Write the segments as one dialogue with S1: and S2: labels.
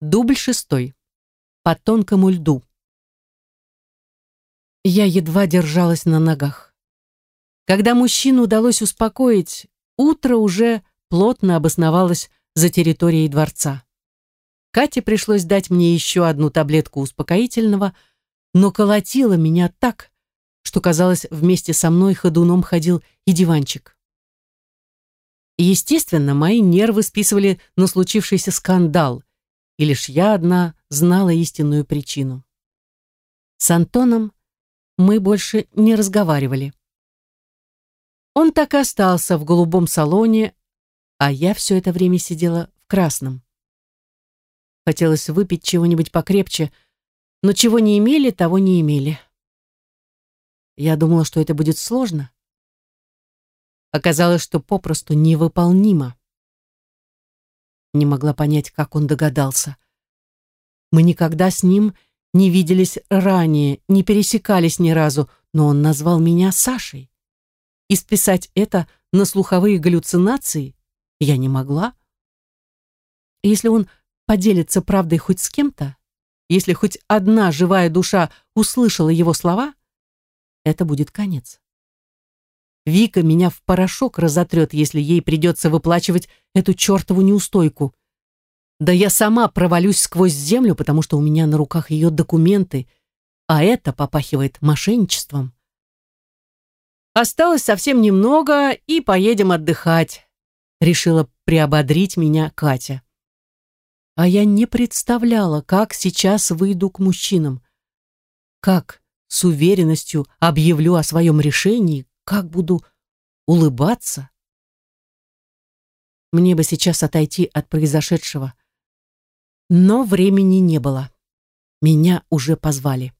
S1: Дубль шестой. По тонкому льду. Я едва держалась на ногах. Когда мужчину удалось успокоить, утро уже плотно обосновалось за территорией дворца. Кате пришлось дать мне еще одну таблетку успокоительного, но колотила меня так, что, казалось, вместе со мной ходуном ходил и диванчик. Естественно, мои нервы списывали на случившийся скандал, и лишь я одна знала истинную причину. С Антоном мы больше не разговаривали. Он так и остался в голубом салоне, а я все это время сидела в красном. Хотелось выпить чего-нибудь покрепче, но чего не имели, того не имели. Я думала, что это будет сложно. Оказалось, что попросту невыполнимо. Не могла понять, как он догадался. Мы никогда с ним не виделись ранее, не пересекались ни разу, но он назвал меня Сашей. И списать это на слуховые галлюцинации я не могла. Если он поделится правдой хоть с кем-то, если хоть одна живая душа услышала его слова, это будет конец. Вика меня в порошок разотрет, если ей придется выплачивать эту чертову неустойку. Да я сама провалюсь сквозь землю, потому что у меня на руках ее документы, а это попахивает мошенничеством. Осталось совсем немного, и поедем отдыхать, решила приободрить меня Катя. А я не представляла, как сейчас выйду к мужчинам. Как с уверенностью объявлю о своем решении, как буду улыбаться. Мне бы сейчас отойти от произошедшего. Но времени не было. Меня уже позвали.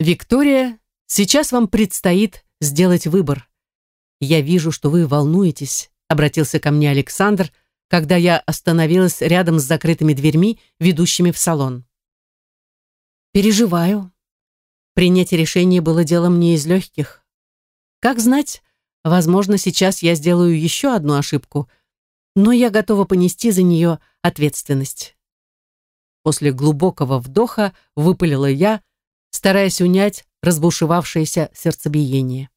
S1: Виктория, сейчас вам предстоит сделать выбор. Я вижу, что вы волнуетесь, обратился ко мне Александр, когда я остановилась рядом с закрытыми дверьми, ведущими в салон. Переживаю. Принять решение было делом не из легких. Как знать, возможно, сейчас я сделаю еще одну ошибку, но я готова понести за нее ответственность. После глубокого вдоха выпалила я, стараясь унять разбушевавшееся сердцебиение.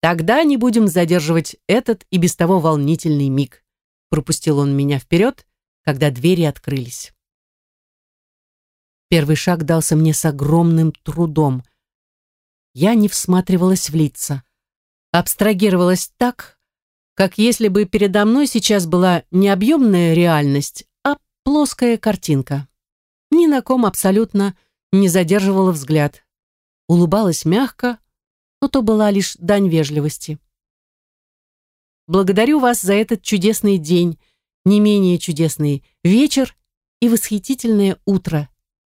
S1: Тогда не будем задерживать этот и без того волнительный миг. Пропустил он меня вперед, когда двери открылись. Первый шаг дался мне с огромным трудом. Я не всматривалась в лица. Абстрагировалась так, как если бы передо мной сейчас была не объемная реальность, а плоская картинка. Ни на ком абсолютно не задерживала взгляд. Улыбалась мягко, но то была лишь дань вежливости. Благодарю вас за этот чудесный день, не менее чудесный вечер и восхитительное утро,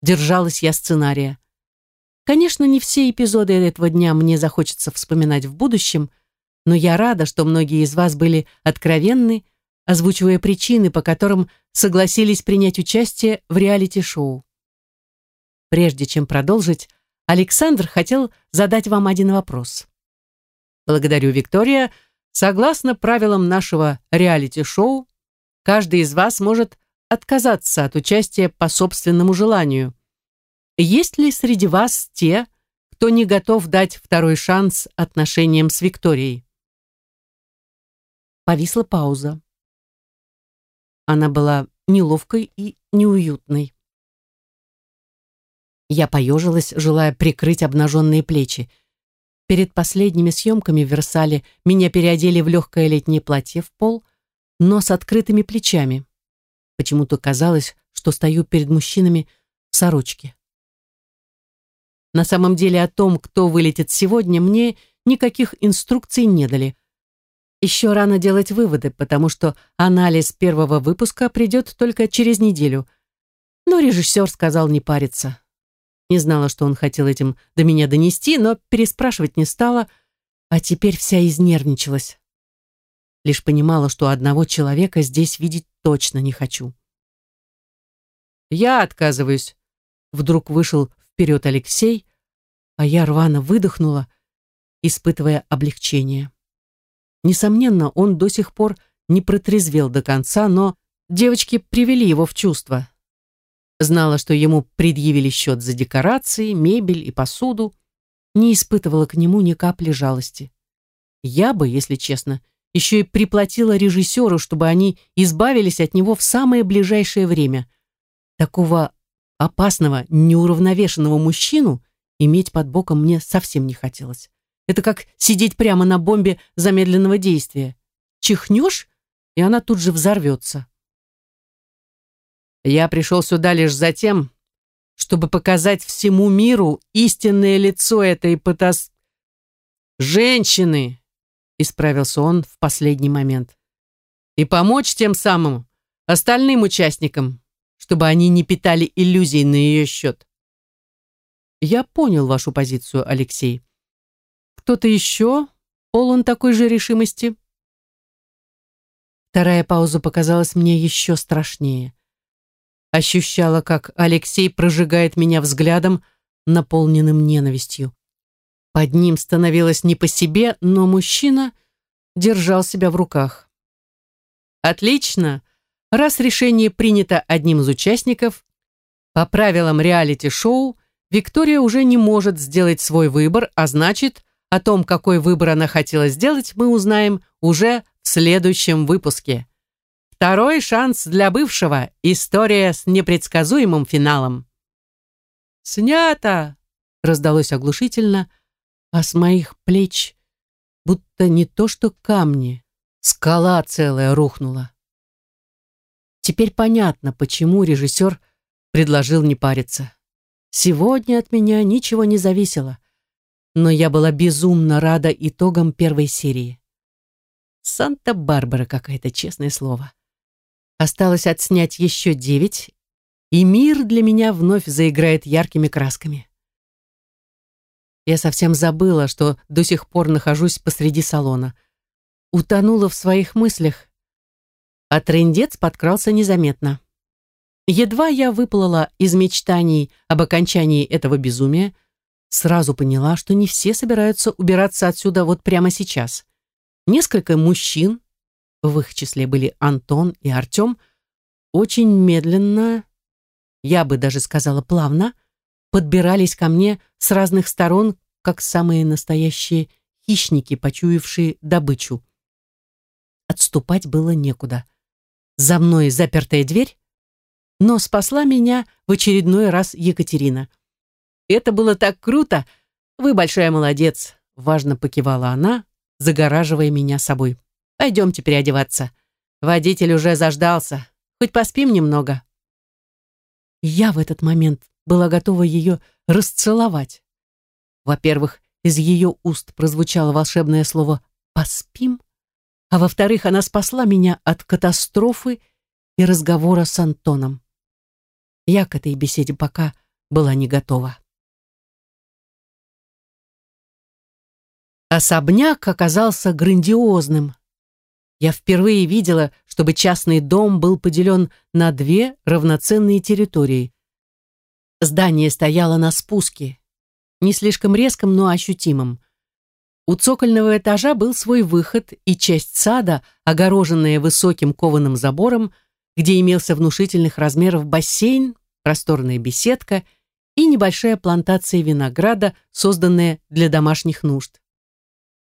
S1: держалась я сценария. Конечно, не все эпизоды этого дня мне захочется вспоминать в будущем, но я рада, что многие из вас были откровенны, озвучивая причины, по которым согласились принять участие в реалити-шоу. Прежде чем продолжить, Александр хотел задать вам один вопрос. Благодарю, Виктория. Согласно правилам нашего реалити-шоу, каждый из вас может отказаться от участия по собственному желанию. Есть ли среди вас те, кто не готов дать второй шанс отношениям с Викторией? Повисла пауза. Она была неловкой и неуютной. Я поежилась, желая прикрыть обнаженные плечи. Перед последними съемками в Версале меня переодели в легкое летнее платье в пол, но с открытыми плечами. Почему-то казалось, что стою перед мужчинами в сорочке. На самом деле о том, кто вылетит сегодня, мне никаких инструкций не дали. Еще рано делать выводы, потому что анализ первого выпуска придет только через неделю. Но режиссер сказал не париться. Не знала, что он хотел этим до меня донести, но переспрашивать не стала, а теперь вся изнервничалась. Лишь понимала, что одного человека здесь видеть точно не хочу. «Я отказываюсь», — вдруг вышел вперед Алексей, а я рвано выдохнула, испытывая облегчение. Несомненно, он до сих пор не протрезвел до конца, но девочки привели его в чувство. Знала, что ему предъявили счет за декорации, мебель и посуду, не испытывала к нему ни капли жалости. Я бы, если честно, еще и приплатила режиссеру, чтобы они избавились от него в самое ближайшее время. Такого опасного, неуравновешенного мужчину иметь под боком мне совсем не хотелось. Это как сидеть прямо на бомбе замедленного действия. Чихнешь, и она тут же взорвется. Я пришел сюда лишь за тем, чтобы показать всему миру истинное лицо этой потас... женщины, исправился он в последний момент. И помочь тем самым остальным участникам, чтобы они не питали иллюзий на ее счет. Я понял вашу позицию, Алексей. Кто-то еще полон такой же решимости? Вторая пауза показалась мне еще страшнее. Ощущала, как Алексей прожигает меня взглядом, наполненным ненавистью. Под ним становилось не по себе, но мужчина держал себя в руках. Отлично. Раз решение принято одним из участников, по правилам реалити-шоу Виктория уже не может сделать свой выбор, а значит, о том, какой выбор она хотела сделать, мы узнаем уже в следующем выпуске. Второй шанс для бывшего. История с непредсказуемым финалом. «Снято!» — раздалось оглушительно, а с моих плеч будто не то что камни, скала целая рухнула. Теперь понятно, почему режиссер предложил не париться. Сегодня от меня ничего не зависело, но я была безумно рада итогам первой серии. Санта-Барбара какая-то, честное слово. Осталось отснять еще девять, и мир для меня вновь заиграет яркими красками. Я совсем забыла, что до сих пор нахожусь посреди салона. Утонула в своих мыслях, а трындец подкрался незаметно. Едва я выплыла из мечтаний об окончании этого безумия, сразу поняла, что не все собираются убираться отсюда вот прямо сейчас. Несколько мужчин, в их числе были Антон и Артем, очень медленно, я бы даже сказала плавно, подбирались ко мне с разных сторон, как самые настоящие хищники, почуявшие добычу. Отступать было некуда. За мной запертая дверь, но спасла меня в очередной раз Екатерина. «Это было так круто! Вы большая молодец!» Важно покивала она, загораживая меня собой. «Пойдемте переодеваться. Водитель уже заждался. Хоть поспим немного». Я в этот момент была готова ее расцеловать. Во-первых, из ее уст прозвучало волшебное слово «поспим», а во-вторых, она спасла меня от катастрофы и разговора с Антоном. Я к этой беседе пока была не готова. Особняк оказался грандиозным. Я впервые видела, чтобы частный дом был поделен на две равноценные территории. Здание стояло на спуске, не слишком резком, но ощутимом. У цокольного этажа был свой выход и часть сада, огороженная высоким кованым забором, где имелся внушительных размеров бассейн, просторная беседка и небольшая плантация винограда, созданная для домашних нужд.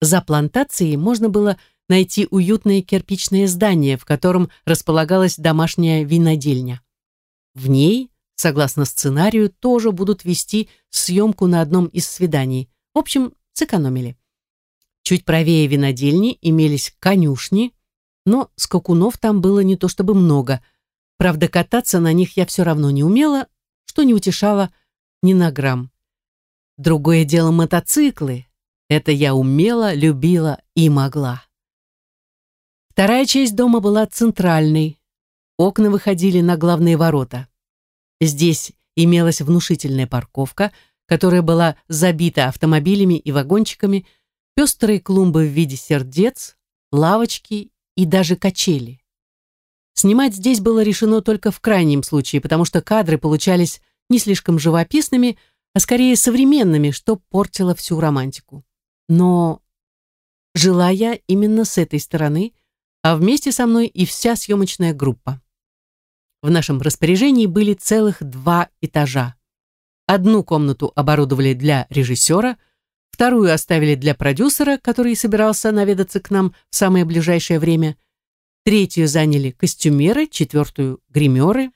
S1: За плантацией можно было найти уютное кирпичное здание, в котором располагалась домашняя винодельня. В ней, согласно сценарию, тоже будут вести съемку на одном из свиданий. В общем, сэкономили. Чуть правее винодельни имелись конюшни, но скакунов там было не то чтобы много – Правда, кататься на них я все равно не умела, что не утешало ни на грамм. Другое дело мотоциклы. Это я умела, любила и могла. Вторая часть дома была центральной. Окна выходили на главные ворота. Здесь имелась внушительная парковка, которая была забита автомобилями и вагончиками, пестрые клумбы в виде сердец, лавочки и даже качели. Снимать здесь было решено только в крайнем случае, потому что кадры получались не слишком живописными, а скорее современными, что портило всю романтику. Но жила я именно с этой стороны, а вместе со мной и вся съемочная группа. В нашем распоряжении были целых два этажа. Одну комнату оборудовали для режиссера, вторую оставили для продюсера, который собирался наведаться к нам в самое ближайшее время, третью заняли костюмеры, четвертую — гримеры,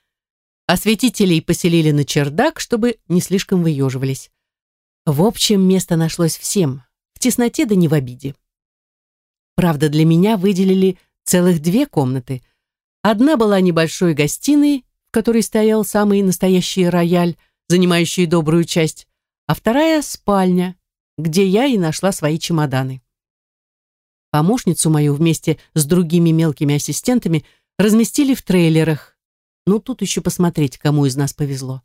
S1: осветителей поселили на чердак, чтобы не слишком выеживались. В общем, место нашлось всем, в тесноте да не в обиде. Правда, для меня выделили целых две комнаты. Одна была небольшой гостиной, в которой стоял самый настоящий рояль, занимающий добрую часть, а вторая — спальня, где я и нашла свои чемоданы. Помощницу мою вместе с другими мелкими ассистентами разместили в трейлерах. Ну, тут еще посмотреть, кому из нас повезло.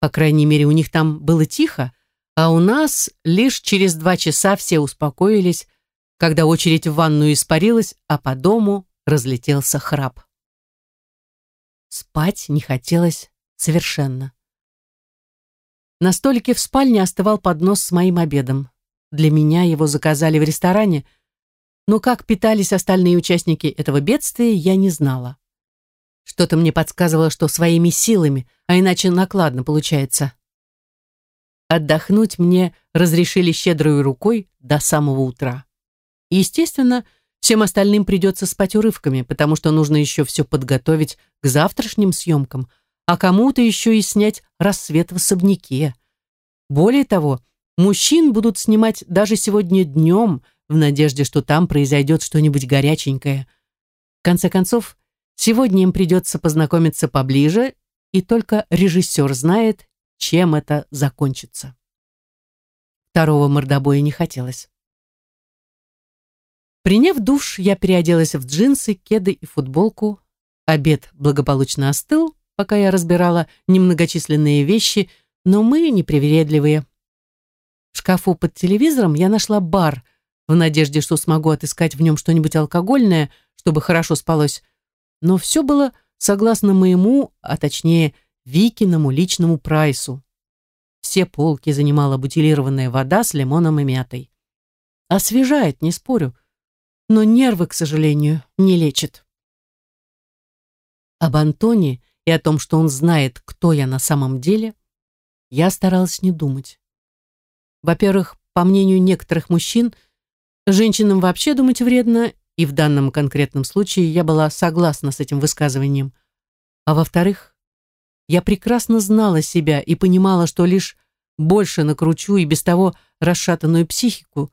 S1: По крайней мере, у них там было тихо, а у нас лишь через два часа все успокоились, когда очередь в ванную испарилась, а по дому разлетелся храп. Спать не хотелось совершенно. На столике в спальне остывал поднос с моим обедом. Для меня его заказали в ресторане, но как питались остальные участники этого бедствия, я не знала. Что-то мне подсказывало, что своими силами, а иначе накладно получается. Отдохнуть мне разрешили щедрой рукой до самого утра. Естественно, всем остальным придется спать урывками, потому что нужно еще все подготовить к завтрашним съемкам, а кому-то еще и снять рассвет в особняке. Более того, мужчин будут снимать даже сегодня днем, в надежде, что там произойдет что-нибудь горяченькое. В конце концов, сегодня им придется познакомиться поближе, и только режиссер знает, чем это закончится. Второго мордобоя не хотелось. Приняв душ, я переоделась в джинсы, кеды и футболку. Обед благополучно остыл, пока я разбирала немногочисленные вещи, но мы непривередливые. В шкафу под телевизором я нашла бар, в надежде, что смогу отыскать в нем что-нибудь алкогольное, чтобы хорошо спалось. Но все было согласно моему, а точнее Викиному личному прайсу. Все полки занимала бутилированная вода с лимоном и мятой. Освежает, не спорю, но нервы, к сожалению, не лечит. Об Антоне и о том, что он знает, кто я на самом деле, я старалась не думать. Во-первых, по мнению некоторых мужчин, женщинам вообще думать вредно, и в данном конкретном случае я была согласна с этим высказыванием. А во-вторых, я прекрасно знала себя и понимала, что лишь больше накручу и без того расшатанную психику,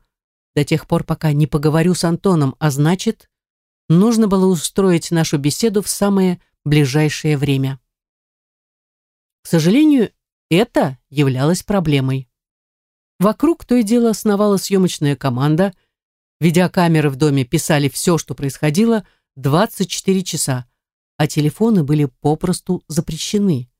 S1: до тех пор, пока не поговорю с Антоном, а значит, нужно было устроить нашу беседу в самое ближайшее время. К сожалению, это являлось проблемой. Вокруг то и дело основала съемочная команда, видеокамеры в доме писали все, что происходило, 24 часа, а телефоны были попросту запрещены.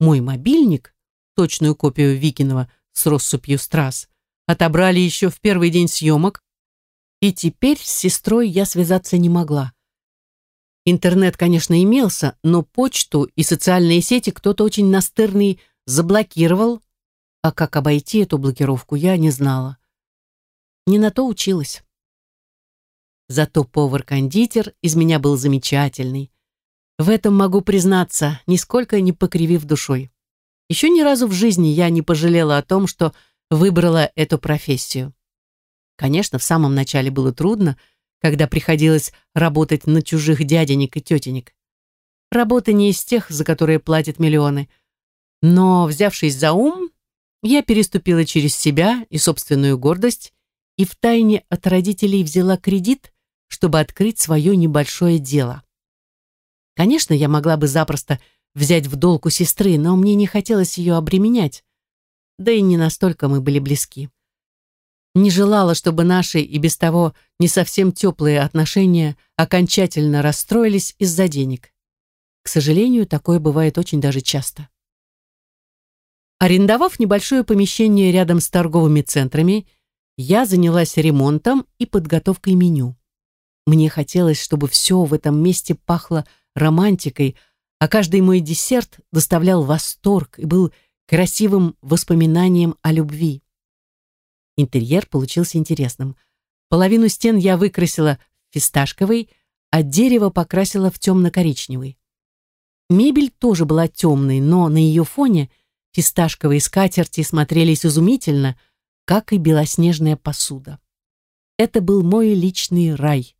S1: Мой мобильник, точную копию Викинова с россыпью страз, отобрали еще в первый день съемок, и теперь с сестрой я связаться не могла. Интернет, конечно, имелся, но почту и социальные сети кто-то очень настырный заблокировал, а как обойти эту блокировку, я не знала. Не на то училась. Зато повар-кондитер из меня был замечательный. В этом могу признаться, нисколько не покривив душой. Еще ни разу в жизни я не пожалела о том, что выбрала эту профессию. Конечно, в самом начале было трудно, когда приходилось работать на чужих дяденек и тетенек. Работа не из тех, за которые платят миллионы. Но, взявшись за ум, я переступила через себя и собственную гордость и втайне от родителей взяла кредит, чтобы открыть свое небольшое дело. Конечно, я могла бы запросто взять в долг у сестры, но мне не хотелось ее обременять да и не настолько мы были близки. Не желала, чтобы наши и без того не совсем теплые отношения окончательно расстроились из-за денег. К сожалению, такое бывает очень даже часто. Арендовав небольшое помещение рядом с торговыми центрами, я занялась ремонтом и подготовкой меню. Мне хотелось, чтобы все в этом месте пахло романтикой, а каждый мой десерт доставлял восторг и был красивым воспоминанием о любви. Интерьер получился интересным. Половину стен я выкрасила фисташковый, а дерево покрасила в темно-коричневый. Мебель тоже была темной, но на ее фоне фисташковые скатерти смотрелись изумительно, как и белоснежная посуда. Это был мой личный рай,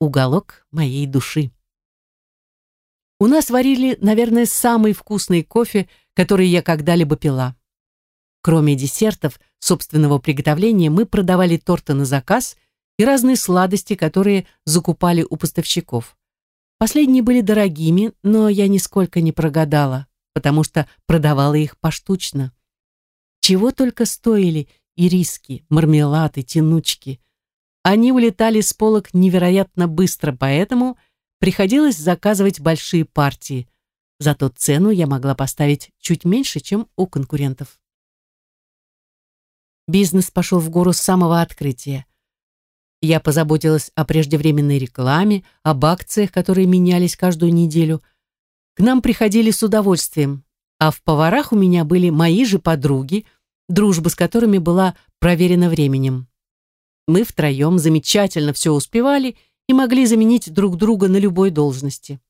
S1: уголок моей души. У нас варили, наверное, самый вкусный кофе, который я когда-либо пила. Кроме десертов собственного приготовления, мы продавали торты на заказ и разные сладости, которые закупали у поставщиков. Последние были дорогими, но я нисколько не прогадала, потому что продавала их поштучно. Чего только стоили ириски, мармелады, тянучки. Они улетали с полок невероятно быстро, поэтому приходилось заказывать большие партии. Зато цену я могла поставить чуть меньше, чем у конкурентов. Бизнес пошел в гору с самого открытия. Я позаботилась о преждевременной рекламе, об акциях, которые менялись каждую неделю. К нам приходили с удовольствием, а в поварах у меня были мои же подруги, дружба с которыми была проверена временем. Мы втроем замечательно все успевали и могли заменить друг друга на любой должности.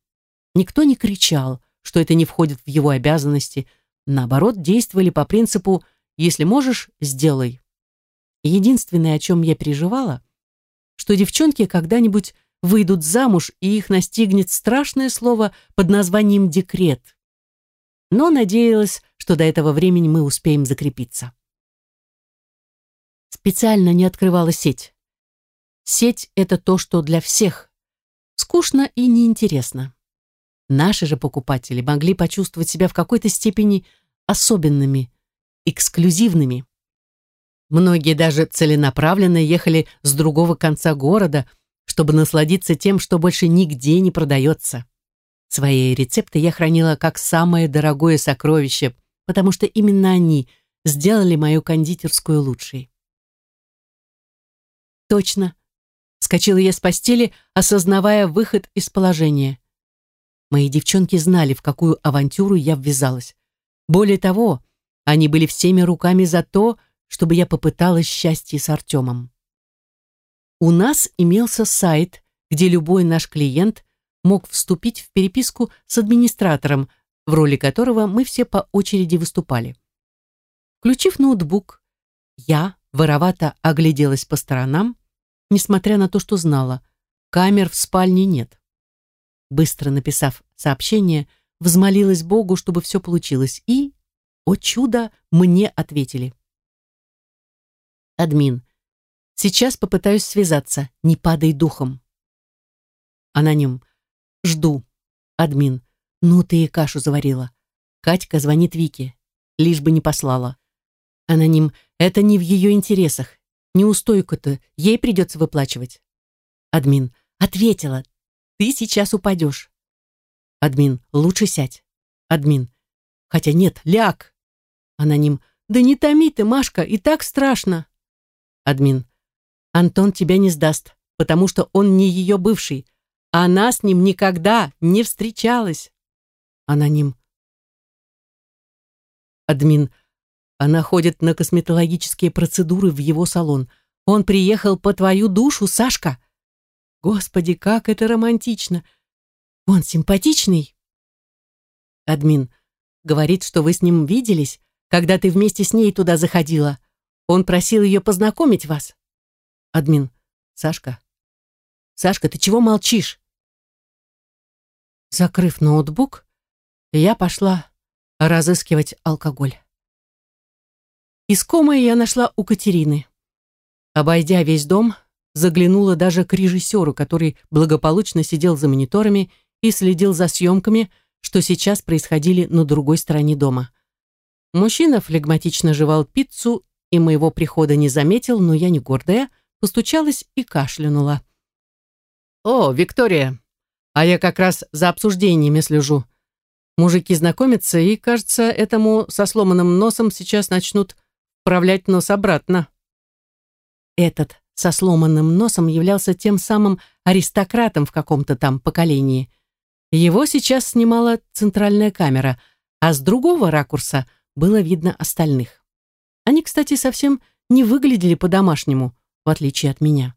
S1: Никто не кричал, что это не входит в его обязанности, наоборот, действовали по принципу «если можешь, сделай». Единственное, о чем я переживала, что девчонки когда-нибудь выйдут замуж, и их настигнет страшное слово под названием «декрет». Но надеялась, что до этого времени мы успеем закрепиться. Специально не открывала сеть. Сеть — это то, что для всех. Скучно и неинтересно. Наши же покупатели могли почувствовать себя в какой-то степени особенными, эксклюзивными. Многие даже целенаправленно ехали с другого конца города, чтобы насладиться тем, что больше нигде не продается. Свои рецепты я хранила как самое дорогое сокровище, потому что именно они сделали мою кондитерскую лучшей. Точно. Скочила я с постели, осознавая выход из положения. Мои девчонки знали, в какую авантюру я ввязалась. Более того, они были всеми руками за то, чтобы я попыталась счастье с Артемом. У нас имелся сайт, где любой наш клиент мог вступить в переписку с администратором, в роли которого мы все по очереди выступали. Включив ноутбук, я воровато огляделась по сторонам, несмотря на то, что знала, камер в спальне нет. Быстро написав сообщение, взмолилась Богу, чтобы все получилось, и, о чудо, мне ответили. Админ. Сейчас попытаюсь связаться. Не падай духом. Аноним. Жду. Админ. Ну ты и кашу заварила. Катька звонит Вике. Лишь бы не послала. Аноним. Это не в ее интересах. Неустойку-то ей придется выплачивать. Админ. Ответила. Ты сейчас упадешь. Админ. Лучше сядь. Админ. Хотя нет, ляг. Аноним. Да не томи ты, Машка, и так страшно. Админ. Антон тебя не сдаст, потому что он не ее бывший, а она с ним никогда не встречалась. Аноним. Админ. Она ходит на косметологические процедуры в его салон. Он приехал по твою душу, Сашка. Господи, как это романтично. Он симпатичный. Админ. Говорит, что вы с ним виделись, когда ты вместе с ней туда заходила. Он просил ее познакомить вас. Админ. Сашка. Сашка, ты чего молчишь? Закрыв ноутбук, я пошла разыскивать алкоголь. Искомое я нашла у Катерины. Обойдя весь дом, заглянула даже к режиссеру, который благополучно сидел за мониторами и следил за съемками, что сейчас происходили на другой стороне дома. Мужчина флегматично жевал пиццу и моего прихода не заметил, но я не гордая, постучалась и кашлянула. «О, Виктория, а я как раз за обсуждениями слежу. Мужики знакомятся, и, кажется, этому со сломанным носом сейчас начнут вправлять нос обратно». Этот со сломанным носом являлся тем самым аристократом в каком-то там поколении. Его сейчас снимала центральная камера, а с другого ракурса было видно остальных. Они, кстати, совсем не выглядели по-домашнему, в отличие от меня.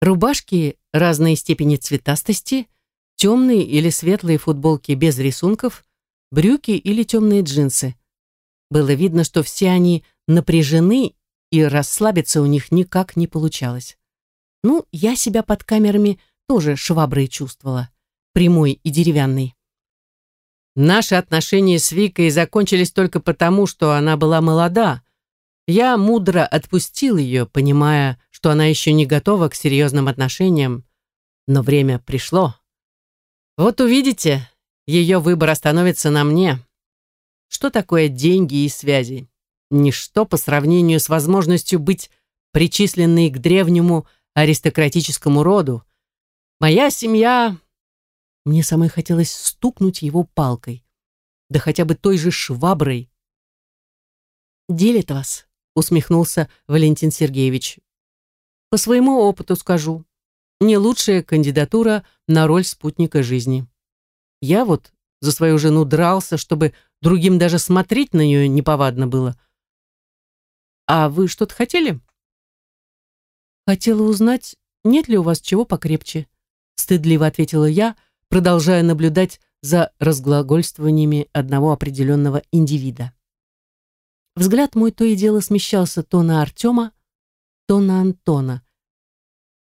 S1: Рубашки разной степени цветастости, темные или светлые футболки без рисунков, брюки или темные джинсы. Было видно, что все они напряжены, и расслабиться у них никак не получалось. Ну, я себя под камерами тоже шваброй чувствовала, прямой и деревянной. Наши отношения с Викой закончились только потому, что она была молода. Я мудро отпустил ее, понимая, что она еще не готова к серьезным отношениям, но время пришло. Вот увидите, ее выбор остановится на мне. Что такое деньги и связи? Ничто по сравнению с возможностью быть причисленной к древнему аристократическому роду. Моя семья... Мне самой хотелось стукнуть его палкой. Да хотя бы той же шваброй. «Делит вас», — усмехнулся Валентин Сергеевич. «По своему опыту скажу. Не лучшая кандидатура на роль спутника жизни. Я вот за свою жену дрался, чтобы другим даже смотреть на нее неповадно было. А вы что-то хотели? Хотела узнать, нет ли у вас чего покрепче, стыдливо ответила я, продолжая наблюдать за разглагольствованиями одного определенного индивида. Взгляд мой то и дело смещался то на Артема, то на Антона.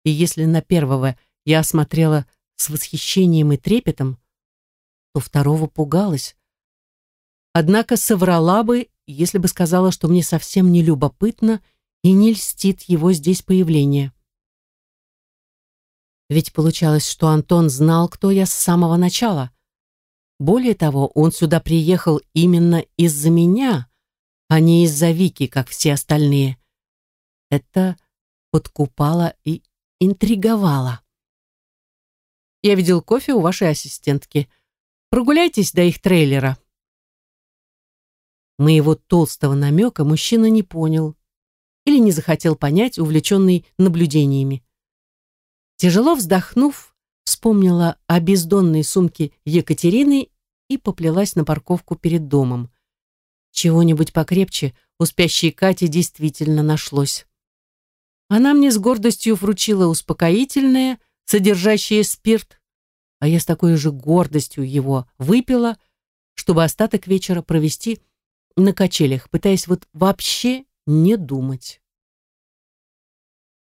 S1: И если на первого я смотрела с восхищением и трепетом, то второго пугалась. Однако соврала бы, если бы сказала, что мне совсем не любопытно и не льстит его здесь появление. Ведь получалось, что Антон знал, кто я с самого начала. Более того, он сюда приехал именно из-за меня, а не из-за Вики, как все остальные. Это подкупало и интриговало. Я видел кофе у вашей ассистентки. Прогуляйтесь до их трейлера. Моего толстого намека мужчина не понял или не захотел понять, увлеченный наблюдениями. Тяжело вздохнув, вспомнила о бездонной сумке Екатерины и поплелась на парковку перед домом. Чего-нибудь покрепче у спящей Кати действительно нашлось. Она мне с гордостью вручила успокоительное, содержащее спирт, а я с такой же гордостью его выпила, чтобы остаток вечера провести на качелях, пытаясь вот вообще не думать.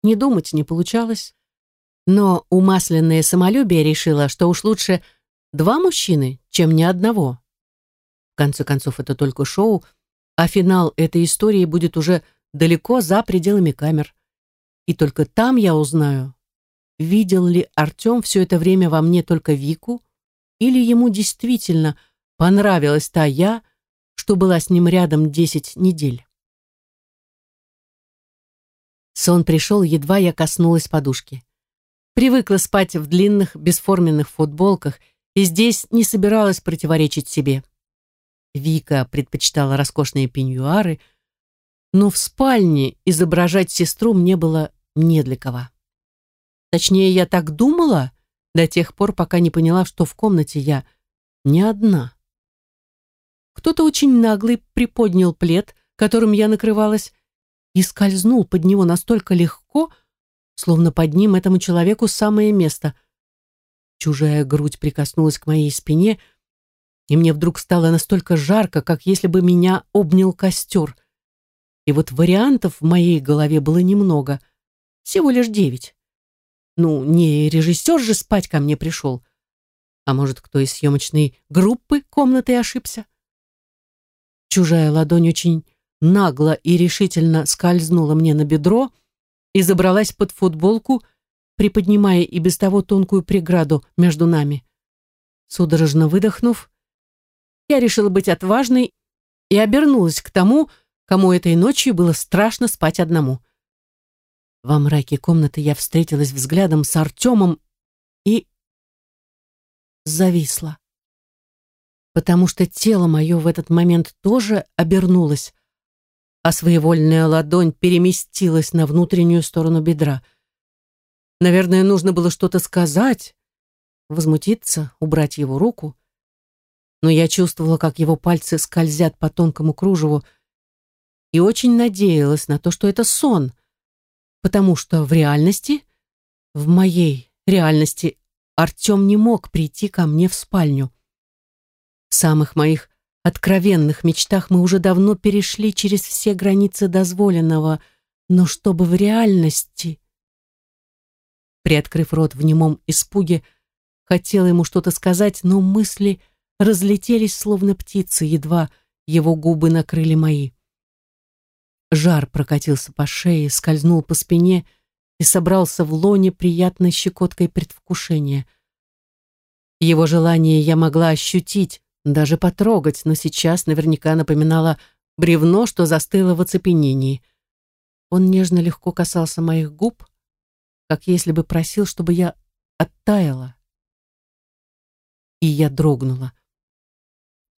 S1: Не думать не получалось, но умасленное самолюбие решило, что уж лучше два мужчины, чем ни одного. В конце концов, это только шоу, а финал этой истории будет уже далеко за пределами камер. И только там я узнаю, видел ли Артем все это время во мне только Вику, или ему действительно понравилась та я, что была с ним рядом десять недель. Сон пришел, едва я коснулась подушки. Привыкла спать в длинных, бесформенных футболках и здесь не собиралась противоречить себе. Вика предпочитала роскошные пеньюары, но в спальне изображать сестру мне было не для кого. Точнее, я так думала до тех пор, пока не поняла, что в комнате я не одна. Кто-то очень наглый приподнял плед, которым я накрывалась, и скользнул под него настолько легко, словно под ним этому человеку самое место. Чужая грудь прикоснулась к моей спине, и мне вдруг стало настолько жарко, как если бы меня обнял костер. И вот вариантов в моей голове было немного, всего лишь девять. Ну, не режиссер же спать ко мне пришел. А может, кто из съемочной группы комнаты ошибся? Чужая ладонь очень нагло и решительно скользнула мне на бедро и забралась под футболку, приподнимая и без того тонкую преграду между нами. Судорожно выдохнув, я решила быть отважной и обернулась к тому, кому этой ночью было страшно спать одному. Во мраке комнаты я встретилась взглядом с Артемом и зависла. Потому что тело мое в этот момент тоже обернулось, а своевольная ладонь переместилась на внутреннюю сторону бедра. Наверное, нужно было что-то сказать, возмутиться, убрать его руку. Но я чувствовала, как его пальцы скользят по тонкому кружеву, и очень надеялась на то, что это сон — потому что в реальности, в моей реальности, Артем не мог прийти ко мне в спальню. Самых моих откровенных мечтах мы уже давно перешли через все границы дозволенного, но чтобы в реальности... Приоткрыв рот в немом испуге, хотела ему что-то сказать, но мысли разлетелись, словно птицы, едва его губы накрыли мои. Жар прокатился по шее, скользнул по спине и собрался в лоне приятной щекоткой предвкушения. Его желание я могла ощутить, даже потрогать, но сейчас наверняка напоминало бревно, что застыло в оцепенении. Он нежно легко касался моих губ, как если бы просил, чтобы я оттаяла. И я дрогнула.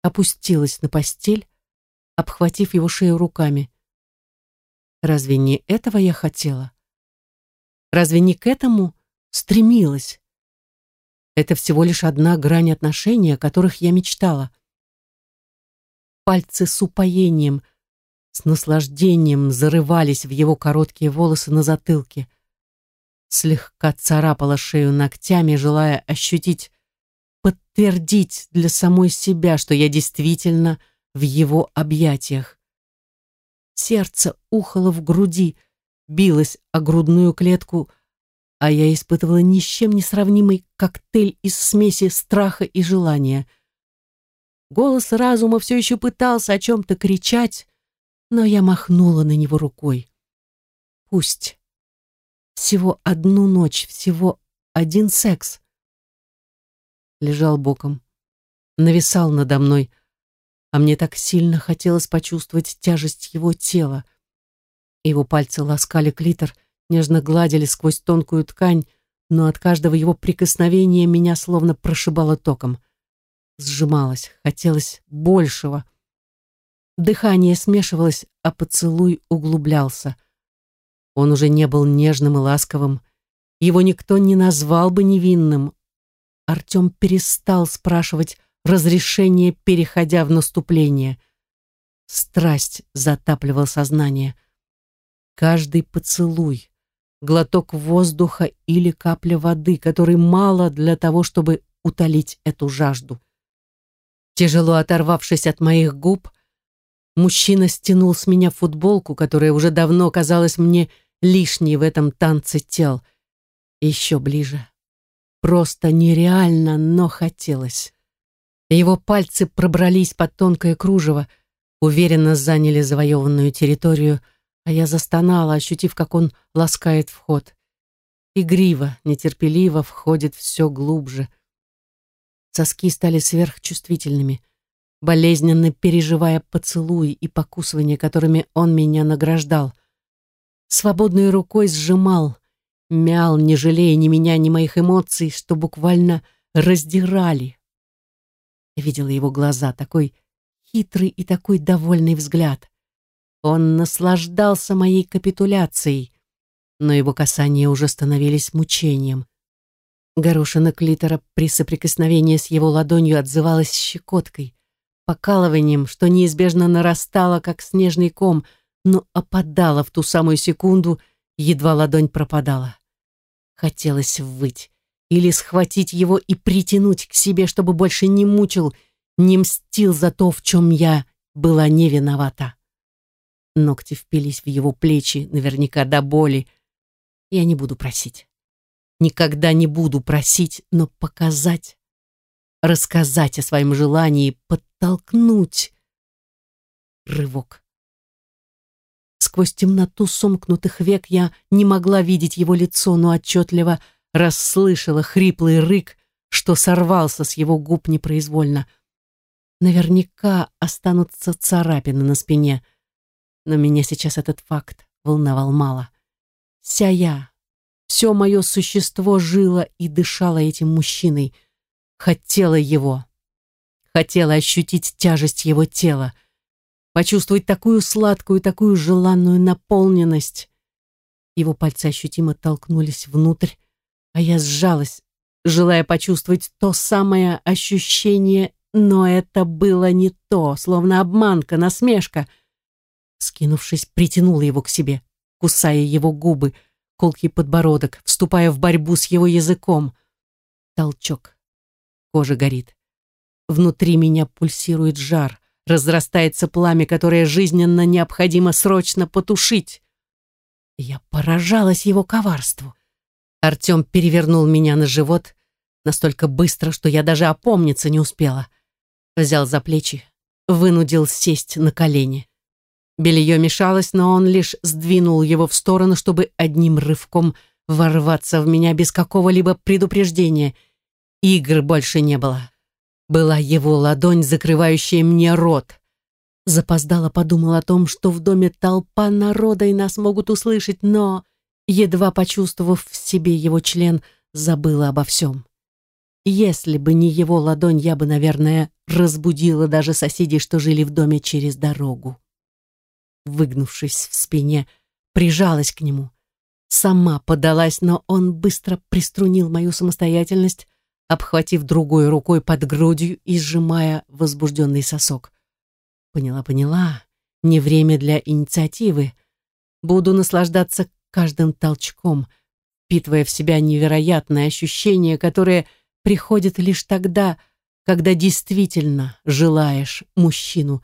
S1: Опустилась на постель, обхватив его шею руками. Разве не этого я хотела? Разве не к этому стремилась? Это всего лишь одна грань отношений, о которых я мечтала. Пальцы с упоением, с наслаждением зарывались в его короткие волосы на затылке. Слегка царапала шею ногтями, желая ощутить, подтвердить для самой себя, что я действительно в его объятиях. Сердце ухало в груди, билось о грудную клетку, а я испытывала ни с чем не сравнимый коктейль из смеси страха и желания. Голос разума все еще пытался о чем-то кричать, но я махнула на него рукой. Пусть. Всего одну ночь, всего один секс. Лежал боком, нависал надо мной, а мне так сильно хотелось почувствовать тяжесть его тела. Его пальцы ласкали клитор, нежно гладили сквозь тонкую ткань, но от каждого его прикосновения меня словно прошибало током. Сжималось, хотелось большего. Дыхание смешивалось, а поцелуй углублялся. Он уже не был нежным и ласковым. Его никто не назвал бы невинным. Артем перестал спрашивать разрешение, переходя в наступление. Страсть затапливала сознание. Каждый поцелуй, глоток воздуха или капля воды, которой мало для того, чтобы утолить эту жажду. Тяжело оторвавшись от моих губ, мужчина стянул с меня футболку, которая уже давно казалась мне лишней в этом танце тел. Еще ближе. Просто нереально, но хотелось. Его пальцы пробрались под тонкое кружево, уверенно заняли завоеванную территорию, а я застонала, ощутив, как он ласкает вход. Игриво, нетерпеливо входит все глубже. Соски стали сверхчувствительными, болезненно переживая поцелуи и покусывания, которыми он меня награждал. Свободной рукой сжимал, мял, не жалея ни меня, ни моих эмоций, что буквально раздирали. Я видела его глаза, такой хитрый и такой довольный взгляд. Он наслаждался моей капитуляцией, но его касания уже становились мучением. Горошина клитора при соприкосновении с его ладонью отзывалась щекоткой, покалыванием, что неизбежно нарастало, как снежный ком, но опадало в ту самую секунду, едва ладонь пропадала. Хотелось выть или схватить его и притянуть к себе, чтобы больше не мучил, не мстил за то, в чем я была не виновата. Ногти впились в его плечи, наверняка до боли. Я не буду просить. Никогда не буду просить, но показать, рассказать о своем желании, подтолкнуть. Рывок. Сквозь темноту сомкнутых век я не могла видеть его лицо, но отчетливо расслышала хриплый рык, что сорвался с его губ непроизвольно. Наверняка останутся царапины на спине — но меня сейчас этот факт волновал мало. Вся я, все мое существо жило и дышало этим мужчиной. Хотела его. Хотела ощутить тяжесть его тела. Почувствовать такую сладкую, такую желанную наполненность. Его пальцы ощутимо толкнулись внутрь, а я сжалась, желая почувствовать то самое ощущение, но это было не то, словно обманка, насмешка — Скинувшись, притянула его к себе, кусая его губы, колкий подбородок, вступая в борьбу с его языком. Толчок. Кожа горит. Внутри меня пульсирует жар, разрастается пламя, которое жизненно необходимо срочно потушить. Я поражалась его коварству. Артем перевернул меня на живот настолько быстро, что я даже опомниться не успела. Взял за плечи, вынудил сесть на колени. Белье мешалось, но он лишь сдвинул его в сторону, чтобы одним рывком ворваться в меня без какого-либо предупреждения. Игр больше не было. Была его ладонь, закрывающая мне рот. Запоздала подумал о том, что в доме толпа народа и нас могут услышать, но, едва почувствовав в себе его член, забыла обо всем. Если бы не его ладонь, я бы, наверное, разбудила даже соседей, что жили в доме через дорогу выгнувшись в спине, прижалась к нему. Сама подалась, но он быстро приструнил мою самостоятельность, обхватив другой рукой под грудью и сжимая возбужденный сосок. Поняла, поняла, не время для инициативы. Буду наслаждаться каждым толчком, впитывая в себя невероятное ощущение, которое приходит лишь тогда, когда действительно желаешь мужчину,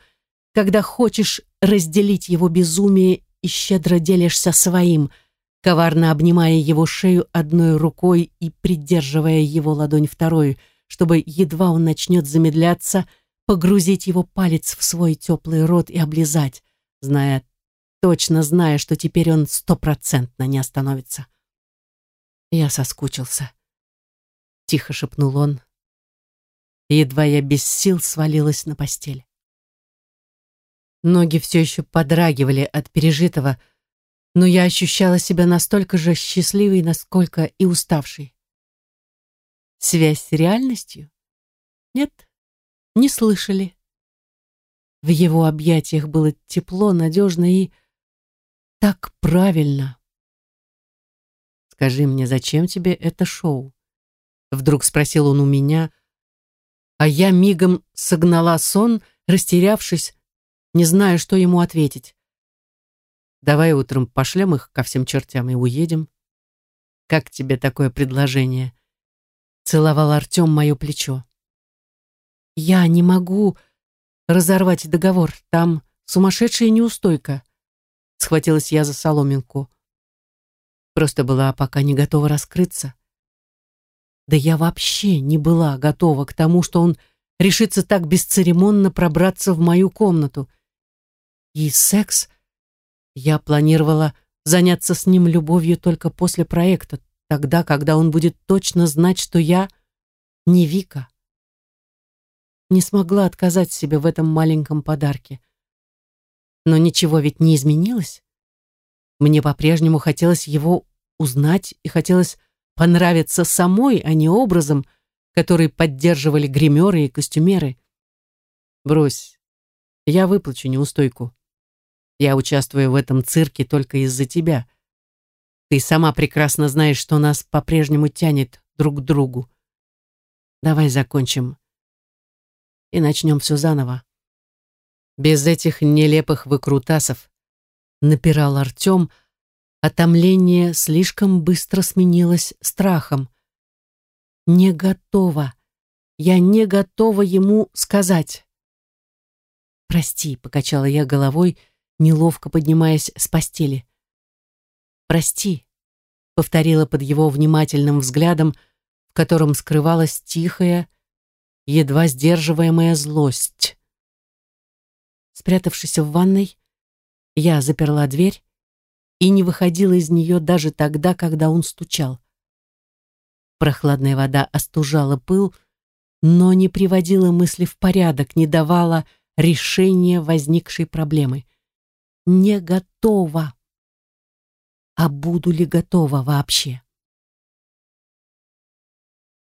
S1: когда хочешь разделить его безумие и щедро делишься своим, коварно обнимая его шею одной рукой и придерживая его ладонь второй, чтобы, едва он начнет замедляться, погрузить его палец в свой теплый рот и облизать, зная, точно зная, что теперь он стопроцентно не остановится. Я соскучился. Тихо шепнул он. Едва я без сил свалилась на постель. Ноги все еще подрагивали от пережитого, но я ощущала себя настолько же счастливой, насколько и уставшей. Связь с реальностью? Нет, не слышали. В его объятиях было тепло, надежно и так правильно. «Скажи мне, зачем тебе это шоу?» Вдруг спросил он у меня, а я мигом согнала сон, растерявшись, не знаю, что ему ответить. Давай утром пошлем их ко всем чертям и уедем. Как тебе такое предложение? Целовал Артем мое плечо. Я не могу разорвать договор. Там сумасшедшая неустойка. Схватилась я за соломинку. Просто была пока не готова раскрыться. Да я вообще не была готова к тому, что он решится так бесцеремонно пробраться в мою комнату. И секс? Я планировала заняться с ним любовью только после проекта, тогда, когда он будет точно знать, что я не Вика. Не смогла отказать себе в этом маленьком подарке. Но ничего ведь не изменилось. Мне по-прежнему хотелось его узнать и хотелось понравиться самой, а не образом, который поддерживали гримеры и костюмеры. Брось, я выплачу неустойку. Я участвую в этом цирке только из-за тебя. Ты сама прекрасно знаешь, что нас по-прежнему тянет друг к другу. Давай закончим и начнем все заново. Без этих нелепых выкрутасов напирал Артем, Отомление слишком быстро сменилось страхом. Не готова. Я не готова ему сказать. «Прости», — покачала я головой, — неловко поднимаясь с постели. «Прости», — повторила под его внимательным взглядом, в котором скрывалась тихая, едва сдерживаемая злость. Спрятавшись в ванной, я заперла дверь и не выходила из нее даже тогда, когда он стучал. Прохладная вода остужала пыл, но не приводила мысли в порядок, не давала решения возникшей проблемы не готова. А буду ли готова вообще?